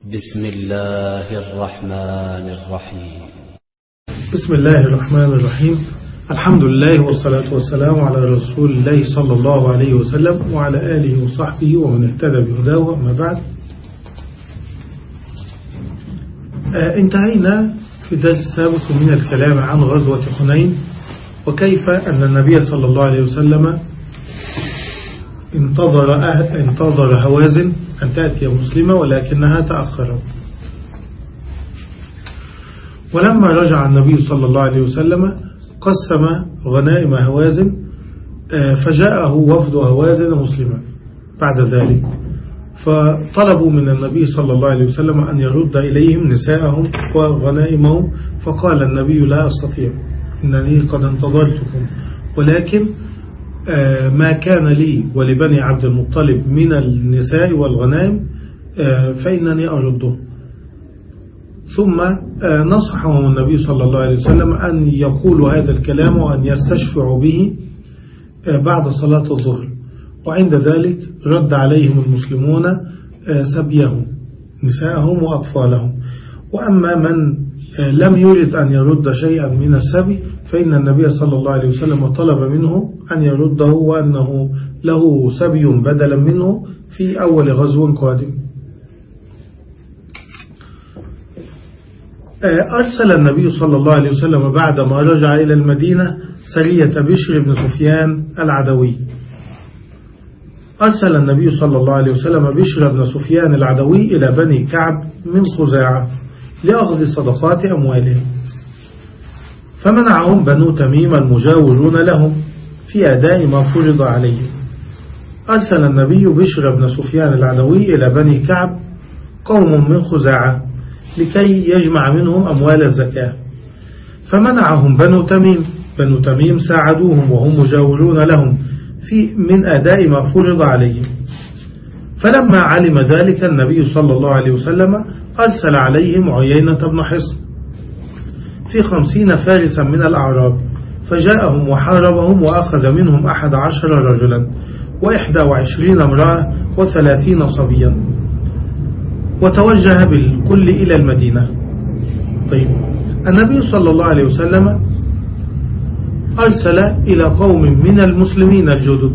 بسم الله الرحمن الرحيم. بسم الله الرحمن الرحيم. الحمد لله والصلاة والسلام على رسول الله صلى الله عليه وسلم وعلى آله وصحبه ومن اهتدى بهداه أما بعد. آه انتهينا في درس السابق من الكلام عن غزوة حنين وكيف أن النبي صلى الله عليه وسلم انتظر, أهل انتظر هوازن أن تأتي مسلمة ولكنها تأخرت. ولما رجع النبي صلى الله عليه وسلم قسم غنائم هوازن فجاءه وفد هوازن مسلما بعد ذلك. فطلبوا من النبي صلى الله عليه وسلم أن يرد إليهم نساءهم وغنائمهم فقال النبي لا أستطيع إنني قد انتظرتكم. ولكن ما كان لي ولبني عبد المطلب من النساء والغنائم فإنني أرده ثم نصحهم النبي صلى الله عليه وسلم أن يقولوا هذا الكلام وأن يستشفعوا به بعد صلاة الظهر. وعند ذلك رد عليهم المسلمون سبيهم نساءهم وأطفالهم. وأما من لم يرد أن يرد شيئا من السبي فإن النبي صلى الله عليه وسلم طلب منه أن يرده وأنه له سبي بدلا منه في أول غزو قادم. أرسل النبي صلى الله عليه وسلم بعدما رجع إلى المدينة سرية بشر بن سفيان العدوي. أرسل النبي صلى الله عليه وسلم بشر بن سفيان العدوي إلى بني كعب من خزاعة لأخذ صدقات أموالهم. فمنعهم بنو تميم المجاورون لهم في أداء ما فرض عليهم. أرسل النبي بشر بن سفيان العدوي إلى بني كعب قوم من خزاعة لكي يجمع منهم أموال الزكاة. فمنعهم بنو تميم بنو تميم ساعدوهم وهم مجاورون لهم في من أداء ما فرض عليهم. فلما علم ذلك النبي صلى الله عليه وسلم أرسل عليهم عيينة بن حصن. في خمسين فارسا من الأعراب فجاءهم وحاربهم وأخذ منهم أحد عشر رجلا وإحدى وعشرين امرأة وثلاثين صبيا. وتوجه بالكل إلى المدينة. طيب النبي صلى الله عليه وسلم أرسل إلى قوم من المسلمين الجدد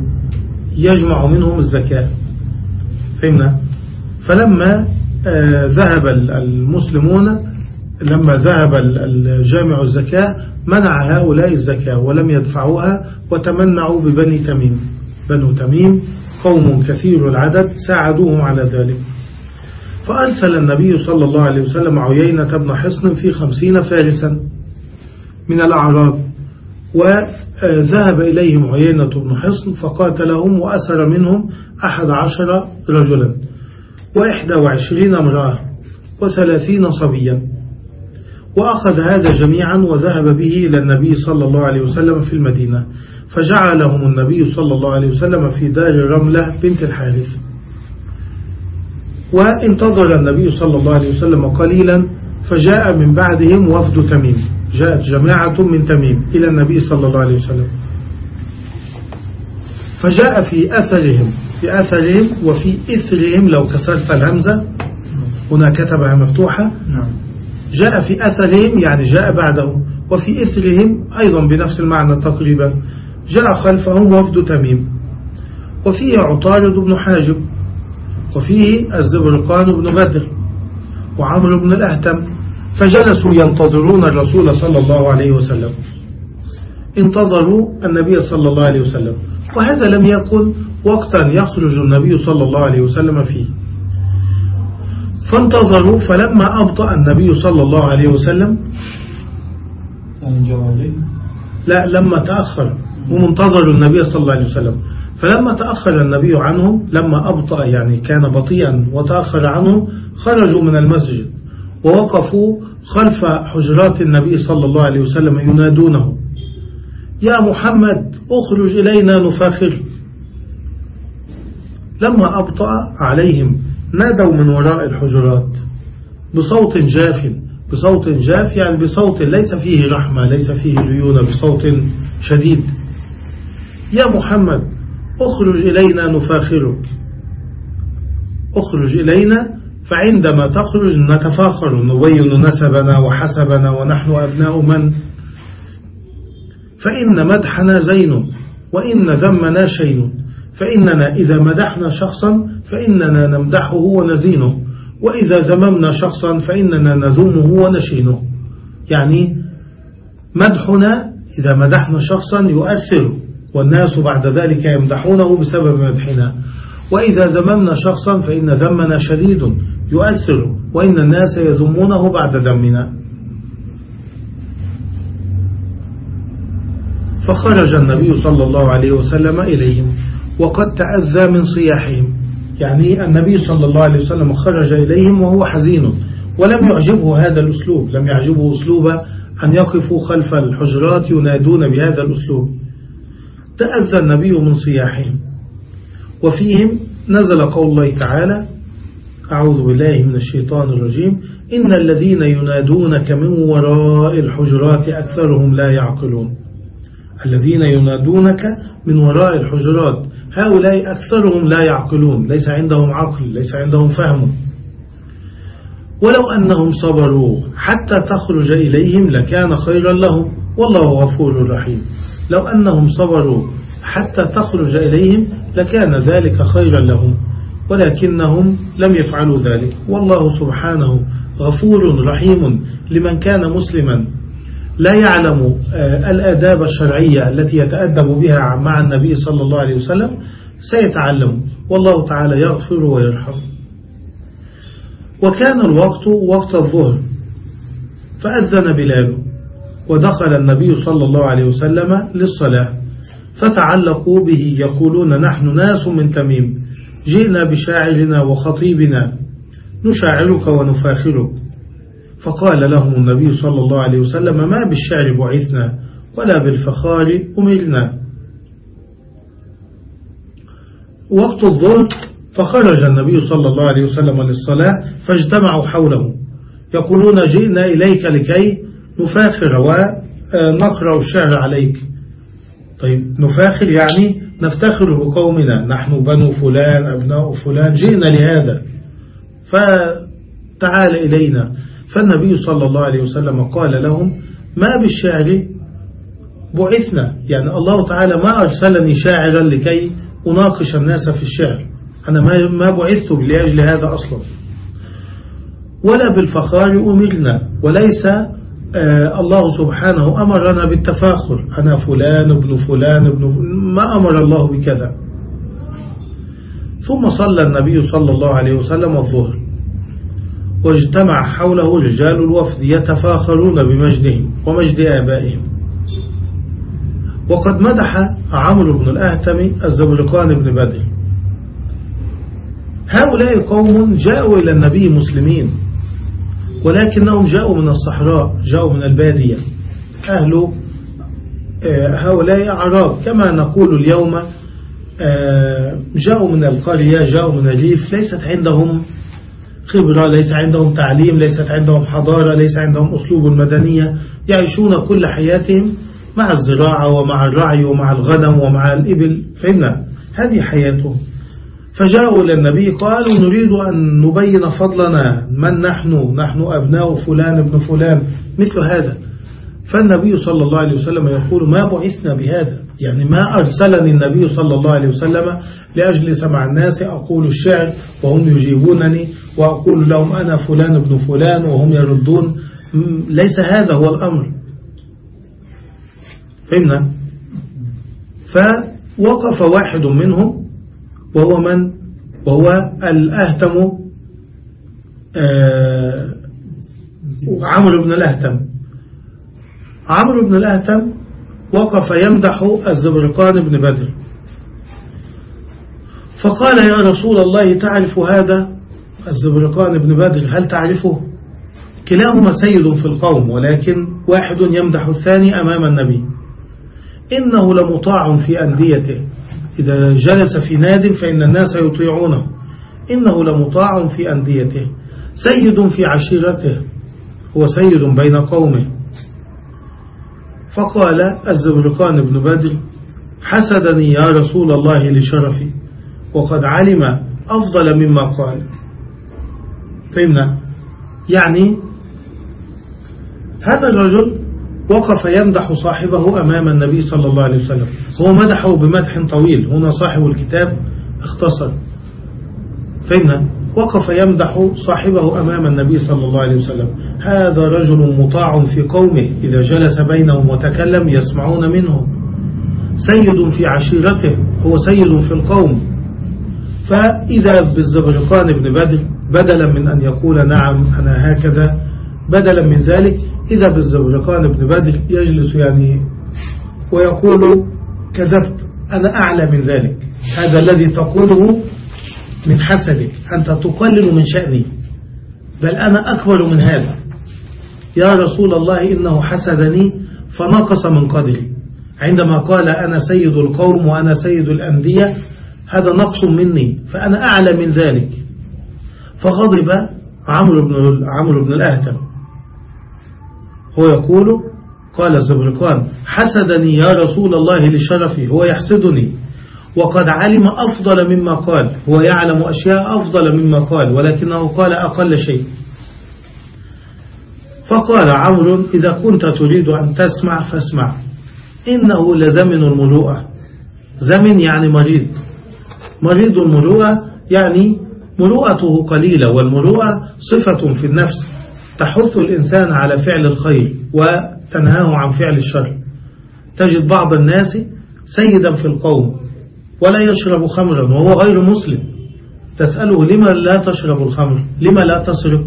يجمع منهم الزكاة. فهمنا؟ فلما ذهب المسلمون لما ذهب الجامع الزكاة منع هؤلاء الزكاة ولم يدفعوها وتمنعوا ببني تميم. بنو تميم قوم كثير العدد ساعدوهم على ذلك. فأرسل النبي صلى الله عليه وسلم عيينة بن حصن في خمسين فارسا من الأعراب وذهب إليهم عيينة بن حصن فقاتلهم وأسر منهم أحد عشر رجلا وإحدى وعشرين امرأة وثلاثين صبيا. وأخذ هذا جميعا وذهب به إلى النبي صلى الله عليه وسلم في المدينة فجعلهم النبي صلى الله عليه وسلم في دار رملة بنت الحارث. وانتظر النبي صلى الله عليه وسلم قليلا فجاء من بعدهم وفد تميم. جاءت جماعة من تميم إلى النبي صلى الله عليه وسلم. فجاء في أثرهم في أثرهم وفي إثرهم لو كسرت الهمزة هنا كتبها مفتوحة. جاء في أثرهم يعني جاء بعده وفي إثرهم أيضا بنفس المعنى تقريبا جاء خلفهم وفد تميم وفيه عطارد بن حاجب وفيه الزبرقان بن بدر وعمر بن الأهتم فجلسوا ينتظرون الرسول صلى الله عليه وسلم. انتظروا النبي صلى الله عليه وسلم وهذا لم يكن وقتا يخرج النبي صلى الله عليه وسلم فيه. فانتظروا فلما أبطأ النبي صلى الله عليه وسلم لا لما تأخر ومنتظر النبي صلى الله عليه وسلم. فلما تأخر النبي عنهم لما أبطأ يعني كان بطيئا وتأخر عنهم خرجوا من المسجد ووقفوا خلف حجرات النبي صلى الله عليه وسلم ينادونه يا محمد اخرج إلينا نفاخر. لما أبطأ عليهم نادوا من وراء الحجرات بصوت جاف بصوت جاف يعني بصوت ليس فيه رحمة ليس فيه ليونة بصوت شديد. يا محمد اخرج إلينا نفاخرك. اخرج إلينا فعندما تخرج نتفاخر نبين نسبنا وحسبنا ونحن أبناء من؟ فإن مدحنا زين وإن ذمنا شين. فإننا إذا مدحنا شخصا فإننا نمدحه ونزينه وإذا ذممنا شخصا فإننا نذمه ونشينه. يعني مدحنا إذا مدحنا شخصا يؤثر والناس بعد ذلك يمدحونه بسبب مدحنا. وإذا ذممنا شخصا فإن ذمنا شديد يؤثر وإن الناس يذمونه بعد ذمنا. فخرج النبي صلى الله عليه وسلم إليهم. وقد تأذى من صياحهم. يعني النبي صلى الله عليه وسلم خرج إليهم وهو حزين ولم يعجبه هذا الأسلوب لم يعجبه أسلوب أن يقفوا خلف الحجرات ينادون بهذا الأسلوب. تأذى النبي من صياحهم. وفيهم نزل قول الله تعالى أعوذ بالله من الشيطان الرجيم. إن الذين ينادونك من وراء الحجرات أكثرهم لا يعقلون. الذين ينادونك من وراء الحجرات هؤلاء أكثرهم لا يعقلون ليس عندهم عقل ليس عندهم فهم. ولو أنهم صبروا حتى تخرج إليهم لكان خيرا لهم. والله غفور رحيم. لو أنهم صبروا حتى تخرج إليهم لكان ذلك خيرا لهم. ولكنهم لم يفعلوا ذلك. والله سبحانه غفور رحيم لمن كان مسلما. لا يعلم آه، الآداب الشرعية التي يتأدب بها مع النبي صلى الله عليه وسلم سيتعلم. والله تعالى يغفر ويرحم. وكان الوقت وقت الظهر فأذن بلال ودخل النبي صلى الله عليه وسلم للصلاة. فتعلقوا به يقولون نحن ناس من تميم جئنا بشاعرنا وخطيبنا نشاعرك ونفاخرك. فقال لهم النبي صلى الله عليه وسلم ما بالشعر بعثنا ولا بالفخار أمرنا. وقت الظهر فخرج النبي صلى الله عليه وسلم للصلاة فاجتمعوا حوله. يقولون جئنا إليك لكي نفاخر ونقرأ الشعر عليك. طيب نفاخر يعني نفتخر بقومنا. نحن بنو فلان أبناء فلان جئنا لهذا. فتعال إلينا. فالنبي صلى الله عليه وسلم قال لهم ما بالشعر بعثنا. يعني الله تعالى ما أرسلني شاعرا لكي أناقش الناس في الشعر. أنا ما بعثت لأجل هذا أصلا. ولا بالفخار أمرنا. وليس آه الله سبحانه أمرنا بالتفاخر. أنا فلان ابن فلان ابن ما أمر الله بكذا. ثم صلى النبي صلى الله عليه وسلم الظهر. واجتمع حوله رجال الوفد يتفاخرون بمجدهم ومجد آبائهم. وقد مدح عمرو بن الأهتم الزبرقان بن بدر. هؤلاء قوم جاءوا إلى النبي مسلمين ولكنهم جاءوا من الصحراء جاءوا من البادية. أهل آه، هؤلاء أعراب كما نقول اليوم آه، جاءوا من القرية جاءوا من الريف ليست عندهم خبرة ليس عندهم تعليم ليست عندهم حضارة ليس عندهم أسلوب المدنية يعيشون كل حياتهم مع الزراعة ومع الرعي ومع الغنم ومع الإبل فهمنا؟ هذه حياتهم. فجاءوا إلى النبي قالوا نريد أن نبين فضلنا من نحن؟ نحن أبناء فلان ابن فلان مثل هذا. فالنبي صلى الله عليه وسلم يقول ما بعثنا بهذا؟ يعني ما أرسلني النبي صلى الله عليه وسلم لأجل سمع الناس أقول الشعر وهم يجيبونني. وأقول لهم أنا فلان ابن فلان وهم يردون. ليس هذا هو الأمر. فهمنا؟ فوقف واحد منهم وهو من؟ وهو الأهتم آه، عمرو بن الأهتم. عمرو بن الأهتم وقف يمدح الزبرقان بن بدر. فقال يا رسول الله تعرف هذا؟ الزبرقان بن بدر هل تعرفه؟ كلاهما سيد في القوم ولكن واحد يمدح الثاني أمام النبي. إنه لمطاع في أنديته. إذا جلس في ناد فإن الناس يطيعونه. إنه لمطاع في أنديته. سيد في عشيرته. هو سيد بين قومه. فقال الزبرقان بن بدر حسدني يا رسول الله لشرفي وقد علم أفضل مما قال. فهمنا؟ يعني هذا الرجل وقف يمدح صاحبه أمام النبي صلى الله عليه وسلم. هو مدحه بمدح طويل. هنا صاحب الكتاب اختصر. فهمنا؟ وقف يمدح صاحبه أمام النبي صلى الله عليه وسلم. هذا رجل مطاع في قومه. إذا جلس بينهم وتكلم يسمعون منه. سيد في عشيرته. هو سيد في القوم. فإذا بالزبرقان بن بدر بدلا من أن يقول نعم أنا هكذا بدلا من ذلك إذا بالزبرقان بن بدر يجلس يعني ويقول كذبت أنا أعلى من ذلك. هذا الذي تقوله من حسدك أنت تقلل من شأني بل أنا أكبر من هذا. يا رسول الله إنه حسدني فنقص من قدري. عندما قال أنا سيد القوم وأنا سيد الأنبياء هذا نقص مني فأنا أعلى من ذلك. فغضب عمرو بن عمرو بن الأهتم. هو يقول قال الزبرقان حسدني يا رسول الله لشرفي هو يحسدني. وقد علم أفضل مما قال هو يعلم أشياء أفضل مما قال ولكنه قال أقل شيء. فقال عمرو إذا كنت تريد أن تسمع فاسمع. إنه لزمن المروءة. زمن يعني مريض. مريض المروءة يعني مروءته قليلة والمروءة صفة في النفس. تحث الإنسان على فعل الخير وتنهاه عن فعل الشر. تجد بعض الناس سيدا في القوم ولا يشرب خمرا وهو غير مسلم. تسأله لما لا تشرب الخمر؟ لما لا تسرق؟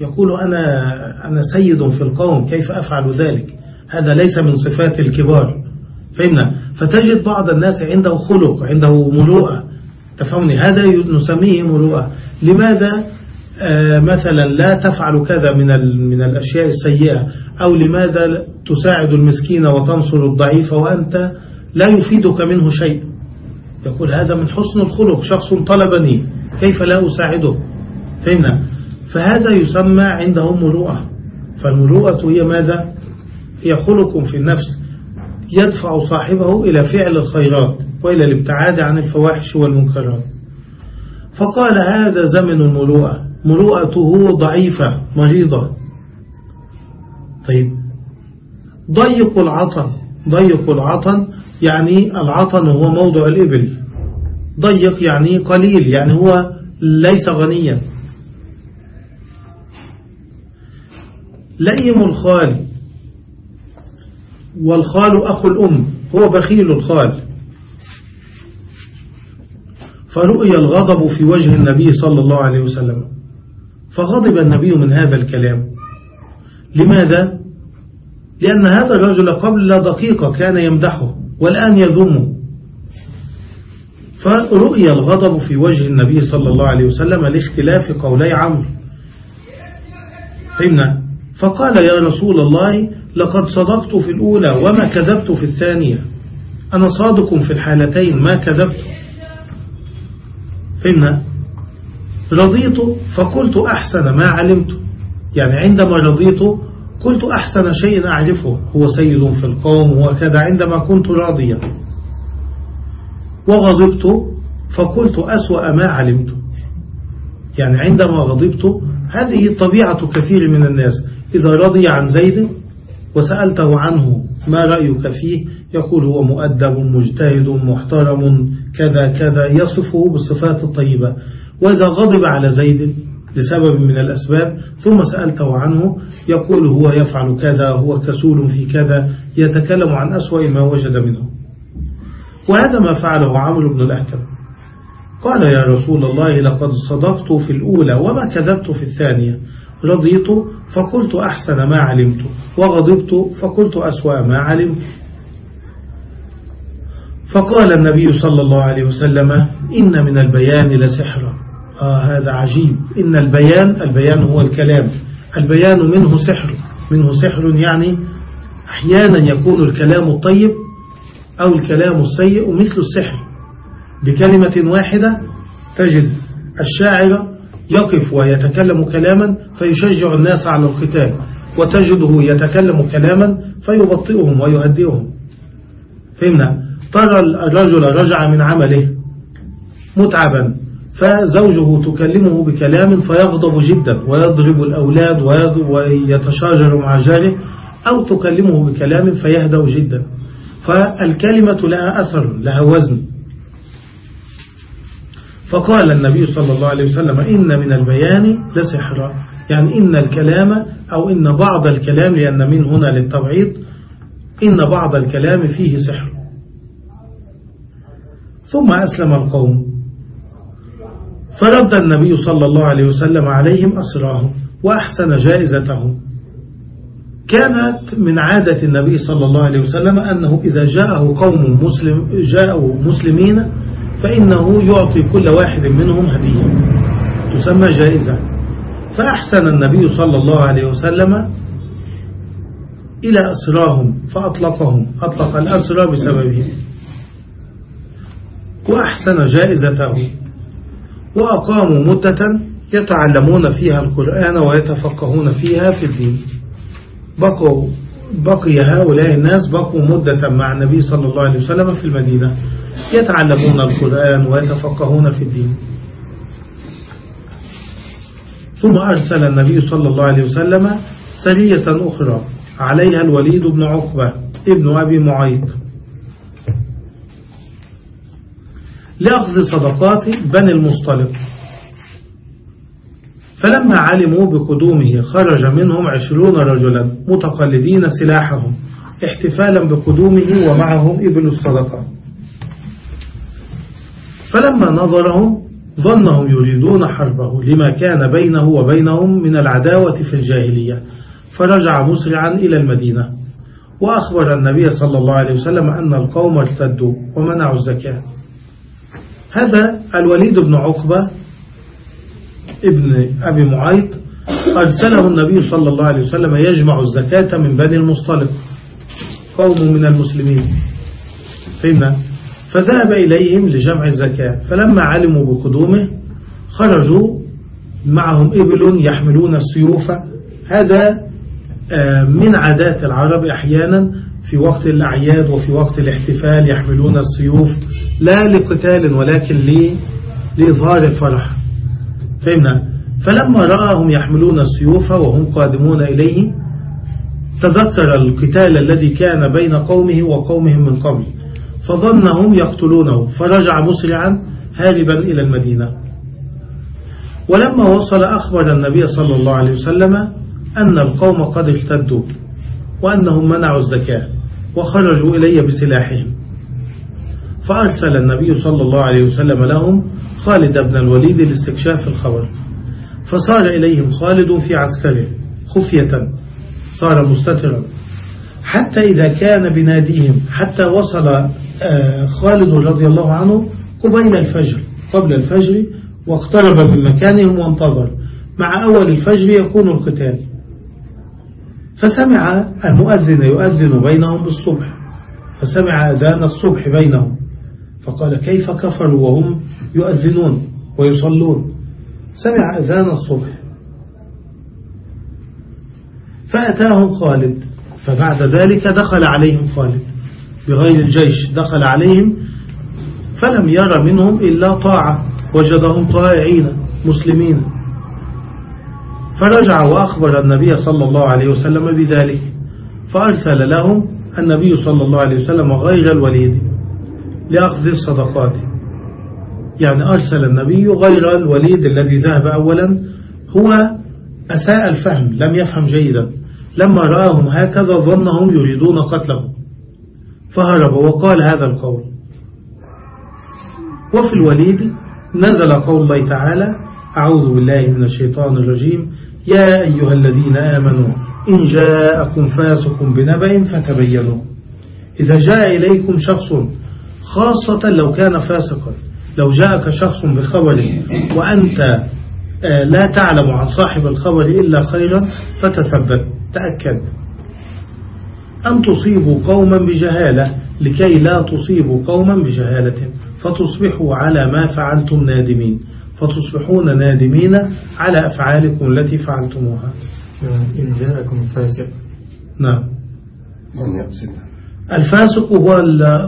يقول أنا, أنا سيد في القوم كيف أفعل ذلك؟ هذا ليس من صفات الكبار. فهمنا فتجد بعض الناس عنده خلق عنده مروءة تفهمني هذا نسميه مروءة. لماذا؟ آه مثلا لا تفعل كذا من من الأشياء السيئة أو لماذا تساعد المسكين وتنصر الضعيف وأنت لا يفيدك منه شيء؟ يقول هذا من حسن الخلق شخص طلبني كيف لا أساعده؟ فهمنا؟ فهذا يسمى عنده مروءة. فالمروءة هي ماذا؟ هي خلق في النفس يدفع صاحبه إلى فعل الخيرات. وإلى الابتعاد عن الفواحش والمنكرات. فقال هذا زمن المروءة مروءته ضعيفة مريضة. طيب ضيق العطن. ضيق العطن يعني العطن هو موضع الإبل. ضيق يعني قليل يعني هو ليس غنيا. لئيم الخال. والخال أخو الأم. هو بخيل الخال. فرؤي الغضب في وجه النبي صلى الله عليه وسلم. فغضب النبي من هذا الكلام. لماذا؟ لأن هذا الرجل قبل دقيقة كان يمدحه والآن يذمه. فرؤي الغضب في وجه النبي صلى الله عليه وسلم لاختلاف قولي عمرو. فهمنا فقال يا رسول الله لقد صدقت في الأولى وما كذبت في الثانية. أنا صادق في الحالتين ما كذبت. فهمنا رضيت فقلت أحسن ما علمت. يعني عندما رضيت قلت أحسن شيء أعرفه. هو سيد في القوم وكذا عندما كنت راضيا. وغضبت فقلت أسوأ ما علمت. يعني عندما غضبت هذه طبيعة كثير من الناس. إذا رضي عن زيد وسألته عنه ما رأيك فيه يقول هو مؤدب مجتهد محترم كذا كذا يصفه بالصفات الطيبة. وإذا غضب على زيد لسبب من الأسباب ثم سألته عنه يقول هو يفعل كذا هو كسول في كذا يتكلم عن أسوأ ما وجد منه. وهذا ما فعله عمرو بن الأهتم قال يا رسول الله لقد صدقت في الأولى وما كذبت في الثانية. رضيت فقلت أحسن ما علمت وغضبت فقلت أسوأ ما علمت. فقال النبي صلى الله عليه وسلم إن من البيان لسحرا آه هذا عجيب. إن البيان البيان هو الكلام. البيان منه سحر. منه سحر يعني أحيانا يكون الكلام الطيب أو الكلام السيء مثل السحر. بكلمة واحدة تجد الشاعر يقف ويتكلم كلاما فيشجع الناس على القتال وتجده يتكلم كلاما فيبطئهم ويهدئهم. فهمنا؟ ترى الرجل رجع من عمله متعبا فزوجه تكلمه بكلام فيغضب جدا ويضرب الأولاد ويتشاجر مع جاره أو تكلمه بكلام فيهدأ جدا. فالكلمة لها أثر لها وزن. فقال النبي صلى الله عليه وسلم إن من البيان لسحرا. يعني إن الكلام أو إن بعض الكلام لأن من هنا للتبعيض إن بعض الكلام فيه سحر. ثم أسلم القوم. فرد النبي صلى الله عليه وسلم عليهم أسراهم وأحسن جائزتهم. كانت من عادة النبي صلى الله عليه وسلم أنه إذا جاءه قوم مسلم جاءوا مسلمين فإنه يعطي كل واحد منهم هدية. تسمى جائزة. فأحسن النبي صلى الله عليه وسلم إلى أسراهم فأطلقهم. أطلق الأسرى بسببهم. وأحسن جائزته. وأقاموا مدة يتعلمون فيها القرآن ويتفقهون فيها في الدين. بقوا بقي هؤلاء الناس بقوا مدة مع النبي صلى الله عليه وسلم في المدينة. يتعلمون القرآن ويتفقهون في الدين. ثم أرسل النبي صلى الله عليه وسلم سرية أخرى. عليها الوليد بن عقبة ابن أبي معيط. لأخذ صدقات بني المصطلق. فلما علموا بقدومه خرج منهم عشرون رجلا متقلدين سلاحهم احتفالا بقدومه ومعهم إبل الصدقة. فلما نظرهم ظنهم يريدون حربه لما كان بينه وبينهم من العداوة في الجاهلية. فرجع مسرعا إلى المدينة وأخبر النبي صلى الله عليه وسلم أن القوم ارتدوا ومنعوا الزكاة. هذا الوليد بن عقبة ابن أبي معيط أرسله النبي صلى الله عليه وسلم يجمع الزكاة من بني المصطلق قوم من المسلمين. فهمنا؟ فذهب إليهم لجمع الزكاة فلما علموا بقدومه خرجوا معهم إبل يحملون السيوف. هذا آه، من عادات العرب أحيانا في وقت الأعياد وفي وقت الاحتفال يحملون السيوف. لا لقتال ولكن لإظهار الفرح. فهمنا؟ فلما رآهم يحملون السيوف وهم قادمون إليه تذكر القتال الذي كان بين قومه وقومهم من قبل فظنهم يقتلونه فرجع مسرعا هاربا إلى المدينة. ولما وصل أخبر النبي صلى الله عليه وسلم أن القوم قد ارتدوا وأنهم منعوا الزكاة وخرجوا إلي بسلاحهم. فأرسل النبي صلى الله عليه وسلم لهم خالد بن الوليد لاستكشاف الخبر. فصار إليهم خالد في عسكره خفية صار مستترا. حتى إذا كان بناديهم حتى وصل آه، خالد رضي الله عنه قبيل الفجر قبل الفجر واقترب من مكانهم وانتظر. مع أول الفجر يكون القتال. فسمع المؤذن يؤذن بينهم بالصبح. فسمع أذان الصبح بينهم. فقال كيف كفروا وهم يؤذنون ويصلون؟ سمع أذان الصبح. فأتاهم خالد فبعد ذلك دخل عليهم خالد بغير الجيش. دخل عليهم فلم ير منهم إلا طاعة. وجدهم طائعين مسلمين. فرجع وأخبر النبي صلى الله عليه وسلم بذلك. فأرسل لهم النبي صلى الله عليه وسلم غير الوليد. لأخذ الصدقات. يعني أرسل النبي غير الوليد الذي ذهب أولا هو أساء الفهم لم يفهم جيدا. لما رآهم هكذا ظنهم يريدون قتله فهرب وقال هذا القول. وفي الوليد نزل قول الله تعالى أعوذ بالله من الشيطان الرجيم. يا أيها الذين آمنوا إن جاءكم فاسق بنبأ فتبينوا. إذا جاء إليكم شخص خاصة لو كان فاسقا. لو جاءك شخص بخبر وأنت آه، لا تعلم عن صاحب الخبر إلا خيرا فتثبت تأكد. أن تصيبوا قوما بجهالة لكي لا تصيبوا قوما بجهالة. فتصبحوا على ما فعلتم نادمين. فتصبحون نادمين على أفعالكم التي فعلتموها. إن جاءكم فاسق. نعم. الفاسق هو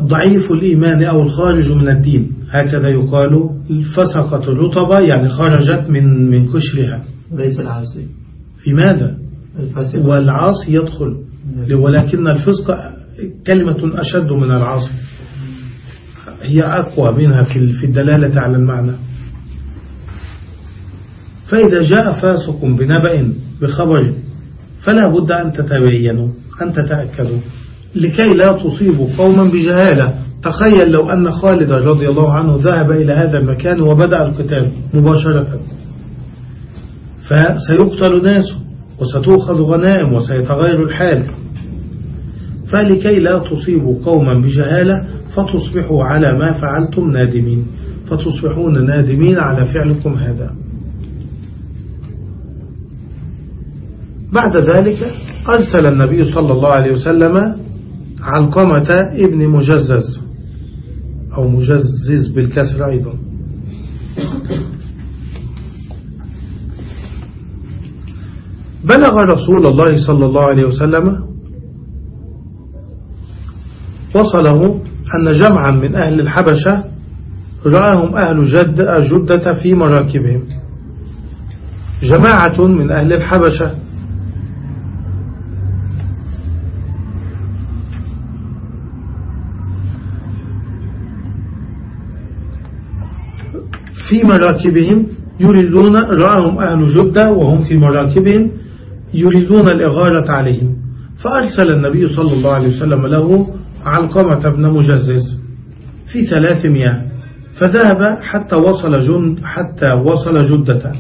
ضعيف الإيمان أو الخارج من الدين. هكذا يقال فسقت الرطبة يعني خرجت من من قشرها ليس العاصي. في ماذا؟ الفاسق. والعاصي يدخل. ولكن الفسق كلمة أشد من العاصي. هي أقوى منها في في الدلالة على المعنى. فإذا جاء فاسق بنبأ بخبر فلا بد أن تتبينوا أن تتأكدوا. لكي لا تصيبوا قوما بجهالة. تخيل لو أن خالد رضي الله عنه ذهب إلى هذا المكان وبدأ القتال مباشرة. فسيقتل ناس وستؤخذ غنائم وسيتغير الحال. فلكي لا تصيبوا قوما بجهالة فتصبحوا على ما فعلتم نادمين. فتصبحون نادمين على فعلكم هذا. بعد ذلك أرسل النبي صلى الله عليه وسلم علقمة ابن مجزز أو مجزز بالكسر أيضا. بلغ رسول الله صلى الله عليه وسلم وصله أن جمعا من أهل الحبشة رآهم أهل جد جدة في مراكبهم. جماعة من أهل الحبشة في مراكبهم يريدون رآهم أهل جدة وهم في مراكبهم يريدون الإغارة عليهم. فأرسل النبي صلى الله عليه وسلم له علقمة بن مجزز في ثلاثمائة فذهب حتى وصل جند حتى وصل جدة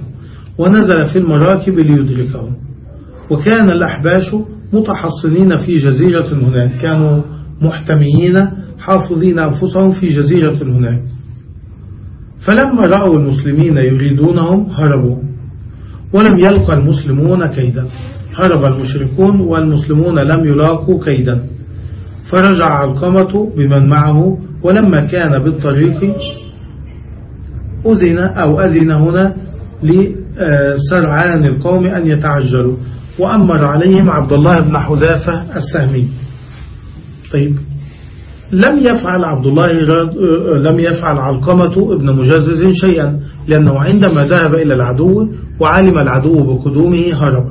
ونزل في المراكب ليدركهم. وكان الأحباش متحصنين في جزيرة هناك كانوا محتميين حافظين أنفسهم في جزيرة هناك. فلما رأوا المسلمين يريدونهم هربوا. ولم يلقى المسلمون كيدا. هرب المشركون والمسلمون لم يلاقوا كيدا. فرجع علقمة بمن معه ولما كان بالطريق أذن أو أذن هنا لسرعان القوم أن يتعجلوا. وأمر عليهم عبد الله بن حذافة السهمي. طيب. لم يفعل عبد الله لم يفعل علقمة ابن مجزز شيئا لأنه عندما ذهب إلى العدو وعلم العدو بقدومه هرب.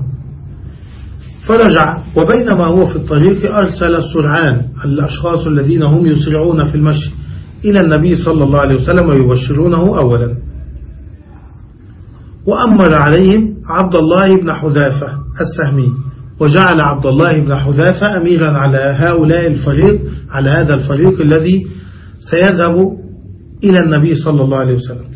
فرجع وبينما هو في الطريق أرسل السرعان الأشخاص الذين هم يسرعون في المشي إلى النبي صلى الله عليه وسلم ويبشرونه أولا. وأمر عليهم عبد الله بن حذافة السهمي. وجعل عبد الله بن حذافة أميرا على هؤلاء الفريق على هذا الفريق الذي سيذهب إلى النبي صلى الله عليه وسلم.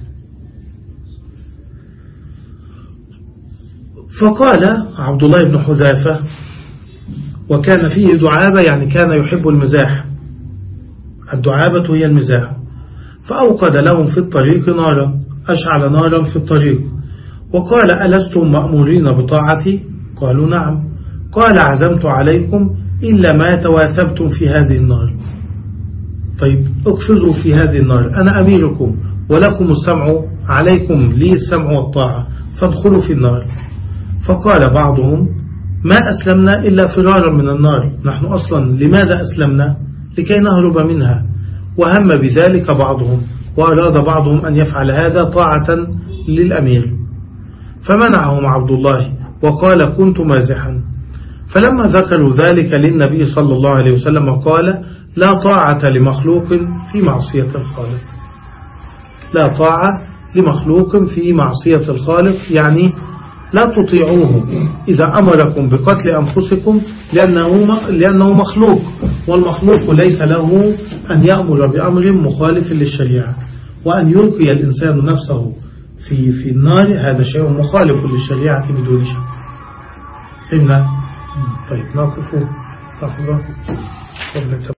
فقال عبد الله بن حذافة وكان فيه دعابة يعني كان يحب المزاح. الدعابة هي المزاح. فأوقد لهم في الطريق نارا أشعل نارا في الطريق. وقال ألستم مأمورين بطاعتي؟ قالوا نعم. قال عزمت عليكم إلا ما تواثبتم في هذه النار. طيب اكفروا في هذه النار. أنا أميركم ولكم السمع عليكم لي السمع والطاعة. فادخلوا في النار. فقال بعضهم ما أسلمنا إلا فرارا من النار. نحن أصلا لماذا أسلمنا؟ لكي نهرب منها. وهم بذلك بعضهم وأراد بعضهم أن يفعل هذا طاعة للأمير. فمنعهم عبد الله وقال كنت مازحا. فلما ذكروا ذلك للنبي صلى الله عليه وسلم قال لا طاعة لمخلوق في معصية الخالق. لا طاعة لمخلوق في معصية الخالق يعني لا تطيعوه إذا أمركم بقتل أنفسكم لأنه, لأنه مخلوق والمخلوق ليس له أن يأمر بأمر مخالف للشريعة. وأن يلقي الإنسان نفسه في في النار هذا شيء مخالف للشريعة بدون شك. طيب نقف لحظة.